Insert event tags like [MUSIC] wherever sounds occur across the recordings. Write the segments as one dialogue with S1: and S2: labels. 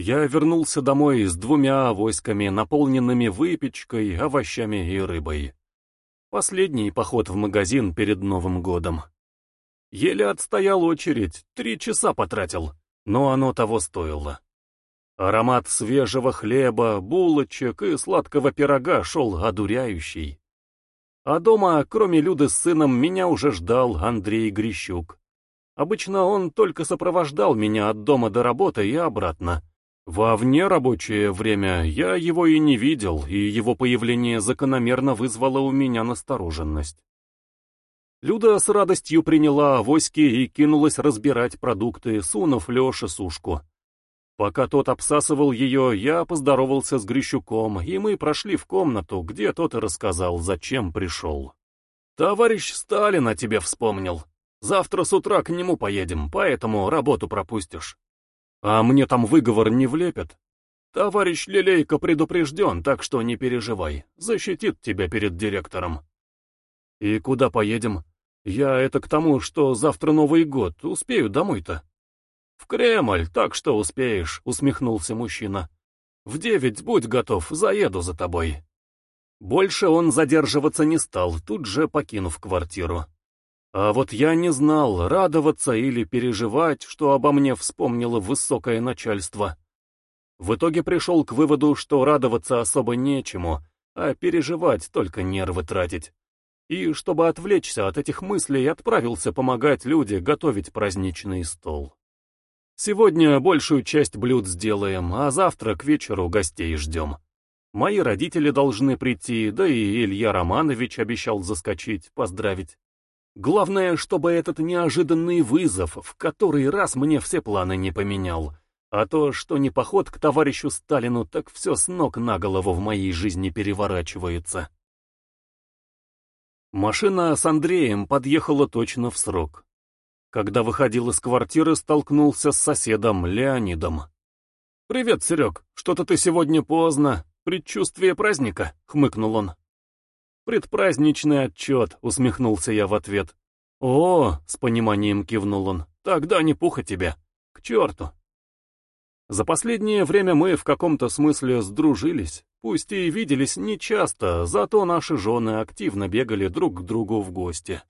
S1: Я вернулся домой с двумя авоськами, наполненными выпечкой, овощами и рыбой. Последний поход в магазин перед Новым годом. Еле отстоял очередь, три часа потратил, но оно того стоило. Аромат свежего хлеба, булочек и сладкого пирога шел одуряющий. А дома, кроме Люды с сыном, меня уже ждал Андрей Грищук. Обычно он только сопровождал меня от дома до работы и обратно. Во внерабочее время я его и не видел, и его появление закономерно вызвало у меня настороженность. Люда с радостью приняла авоськи и кинулась разбирать продукты, сунув Леше сушку. Пока тот обсасывал ее, я поздоровался с Грищуком, и мы прошли в комнату, где тот и рассказал, зачем пришел. «Товарищ Сталин о тебе вспомнил. Завтра с утра к нему поедем, поэтому работу пропустишь. А мне там выговор не влепят. Товарищ Лилейко предупрежден, так что не переживай, защитит тебя перед директором». «И куда поедем? Я это к тому, что завтра Новый год, успею домой-то». «В Кремль, так что успеешь», — усмехнулся мужчина. «В девять будь готов, заеду за тобой». Больше он задерживаться не стал, тут же покинув квартиру. А вот я не знал, радоваться или переживать, что обо мне вспомнило высокое начальство. В итоге пришел к выводу, что радоваться особо нечему, а переживать только нервы тратить. И, чтобы отвлечься от этих мыслей, отправился помогать Люде готовить праздничный стол. Сегодня большую часть блюд сделаем, а завтра к вечеру гостей ждем. Мои родители должны прийти, да и Илья Романович обещал заскочить, поздравить. Главное, чтобы этот неожиданный вызов в который раз мне все планы не поменял. А то, что не поход к товарищу Сталину, так все с ног на голову в моей жизни переворачивается. Машина с Андреем подъехала точно в срок. Когда выходил из квартиры, столкнулся с соседом Леонидом. «Привет, Серег, что-то ты сегодня поздно. Предчувствие праздника?» — хмыкнул он. «Предпраздничный отчет», — усмехнулся я в ответ. «О!» — с пониманием кивнул он. «Тогда не пуха тебе. К черту!» За последнее время мы в каком-то смысле сдружились. Пусть и виделись нечасто, зато наши жены активно бегали друг к другу в гости.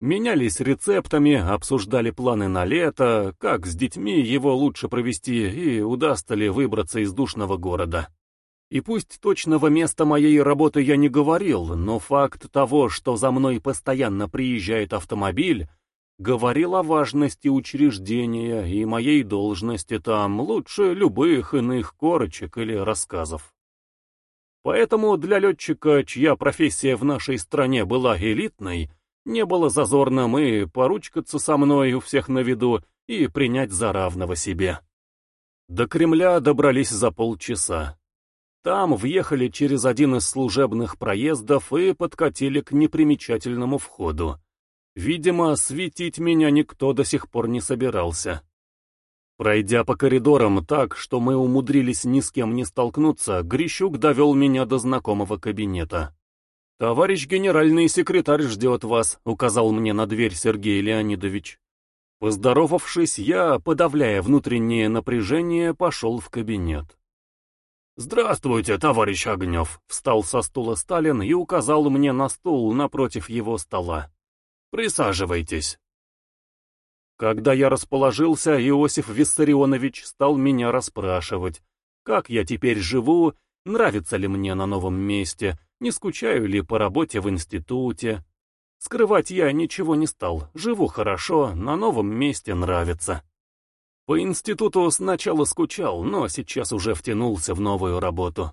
S1: Менялись рецептами, обсуждали планы на лето, как с детьми его лучше провести и удастся ли выбраться из душного города. И пусть точного места моей работы я не говорил, но факт того, что за мной постоянно приезжает автомобиль, говорил о важности учреждения и моей должности там лучше любых иных корочек или рассказов. Поэтому для летчика, чья профессия в нашей стране была элитной, не было зазорным и поручкаться со мной у всех на виду и принять за равного себе. До Кремля добрались за полчаса. Там въехали через один из служебных проездов и подкатили к непримечательному входу. Видимо, светить меня никто до сих пор не собирался. Пройдя по коридорам так, что мы умудрились ни с кем не столкнуться, Грищук довел меня до знакомого кабинета. «Товарищ генеральный секретарь ждет вас», — указал мне на дверь Сергей Леонидович. Поздоровавшись, я, подавляя внутреннее напряжение, пошел в кабинет. «Здравствуйте, товарищ Огнев», — встал со стула Сталин и указал мне на стул напротив его стола. «Присаживайтесь». Когда я расположился, Иосиф Виссарионович стал меня расспрашивать, как я теперь живу, нравится ли мне на новом месте, не скучаю ли по работе в институте. Скрывать я ничего не стал, живу хорошо, на новом месте нравится. По институту сначала скучал, но сейчас уже втянулся в новую работу.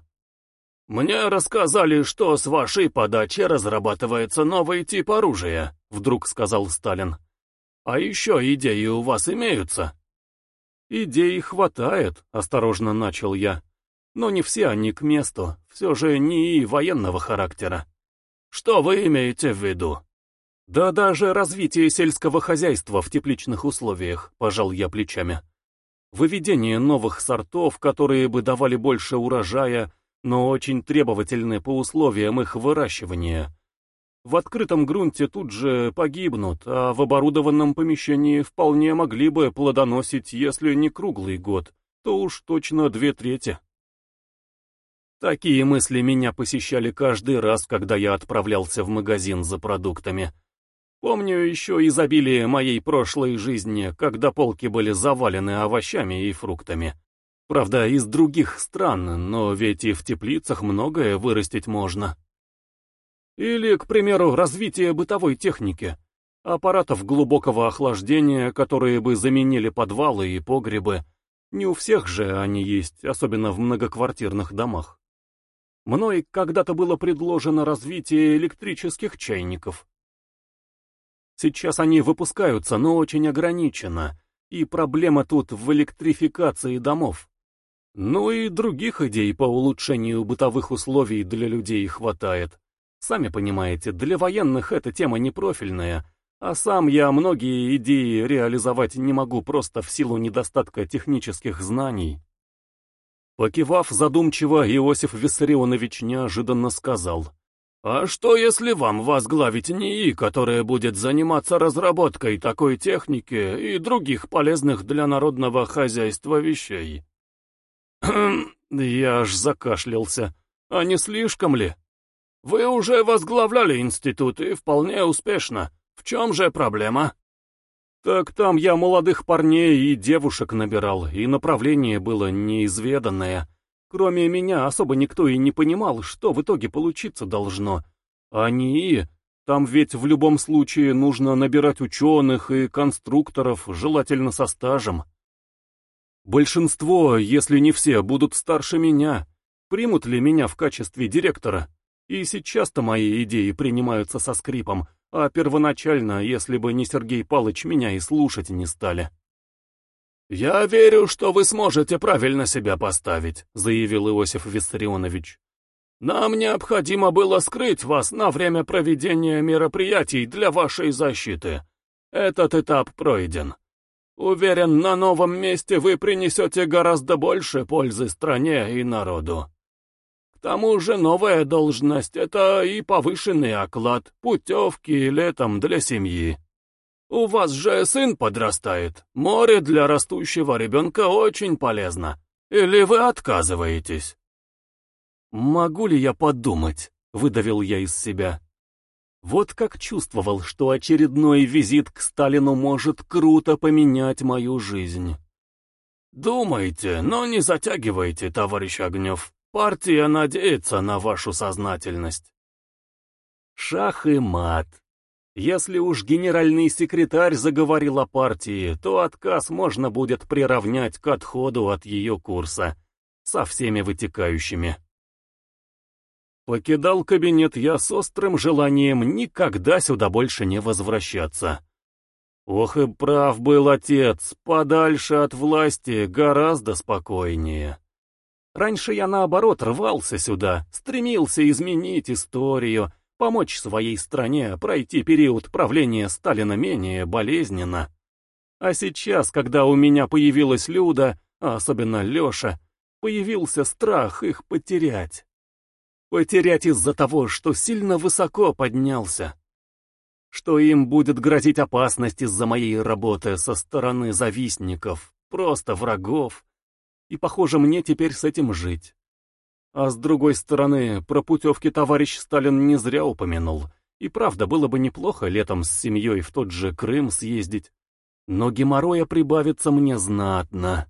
S1: «Мне рассказали, что с вашей подачи разрабатывается новый тип оружия», — вдруг сказал Сталин. «А еще идеи у вас имеются?» «Идей хватает», — осторожно начал я. Но не все они к месту, все же не военного характера. Что вы имеете в виду? Да даже развитие сельского хозяйства в тепличных условиях, пожал я плечами. Выведение новых сортов, которые бы давали больше урожая, но очень требовательны по условиям их выращивания. В открытом грунте тут же погибнут, а в оборудованном помещении вполне могли бы плодоносить, если не круглый год, то уж точно две трети. Такие мысли меня посещали каждый раз, когда я отправлялся в магазин за продуктами. Помню еще изобилие моей прошлой жизни, когда полки были завалены овощами и фруктами. Правда, из других стран, но ведь и в теплицах многое вырастить можно. Или, к примеру, развитие бытовой техники. Аппаратов глубокого охлаждения, которые бы заменили подвалы и погребы. Не у всех же они есть, особенно в многоквартирных домах. Мной когда-то было предложено развитие электрических чайников. Сейчас они выпускаются, но очень ограниченно, и проблема тут в электрификации домов. Ну и других идей по улучшению бытовых условий для людей хватает. Сами понимаете, для военных эта тема не профильная, а сам я многие идеи реализовать не могу просто в силу недостатка технических знаний. Покивав задумчиво, Иосиф Виссарионович неожиданно сказал, «А что, если вам возглавить НИИ, которая будет заниматься разработкой такой техники и других полезных для народного хозяйства вещей?» [CLEARS THROAT] Я аж закашлялся. А не слишком ли? Вы уже возглавляли институт и вполне успешно. В чем же проблема? Так там я молодых парней и девушек набирал, и направление было неизведанное. Кроме меня особо никто и не понимал, что в итоге получиться должно. Они... Там ведь в любом случае нужно набирать ученых и конструкторов, желательно со стажем. Большинство, если не все, будут старше меня. Примут ли меня в качестве директора? И сейчас-то мои идеи принимаются со скрипом, а первоначально, если бы не Сергей Палыч, меня и слушать не стали. «Я верю, что вы сможете правильно себя поставить», — заявил Иосиф Виссарионович. «Нам необходимо было скрыть вас на время проведения мероприятий для вашей защиты. Этот этап пройден. Уверен, на новом месте вы принесете гораздо больше пользы стране и народу. К тому же новая должность — это и повышенный оклад, путевки летом для семьи. У вас же сын подрастает, море для растущего ребенка очень полезно. Или вы отказываетесь? «Могу ли я подумать?» — выдавил я из себя. Вот как чувствовал, что очередной визит к Сталину может круто поменять мою жизнь. «Думайте, но не затягивайте, товарищ Огнев. Партия надеется на вашу сознательность». Шах и мат. Если уж генеральный секретарь заговорил о партии, то отказ можно будет приравнять к отходу от ее курса, со всеми вытекающими. Покидал кабинет я с острым желанием никогда сюда больше не возвращаться. Ох и прав был отец, подальше от власти гораздо спокойнее. Раньше я наоборот рвался сюда, стремился изменить историю, помочь своей стране пройти период правления Сталина менее болезненно. А сейчас, когда у меня появилась Люда, а особенно Леша, появился страх их потерять. Потерять из-за того, что сильно высоко поднялся. Что им будет грозить опасность из-за моей работы со стороны завистников, просто врагов. И, похоже, мне теперь с этим жить. А с другой стороны, про путевки товарищ Сталин не зря упомянул. И правда, было бы неплохо летом с семьей в тот же Крым съездить. Но геморроя прибавится мне знатно.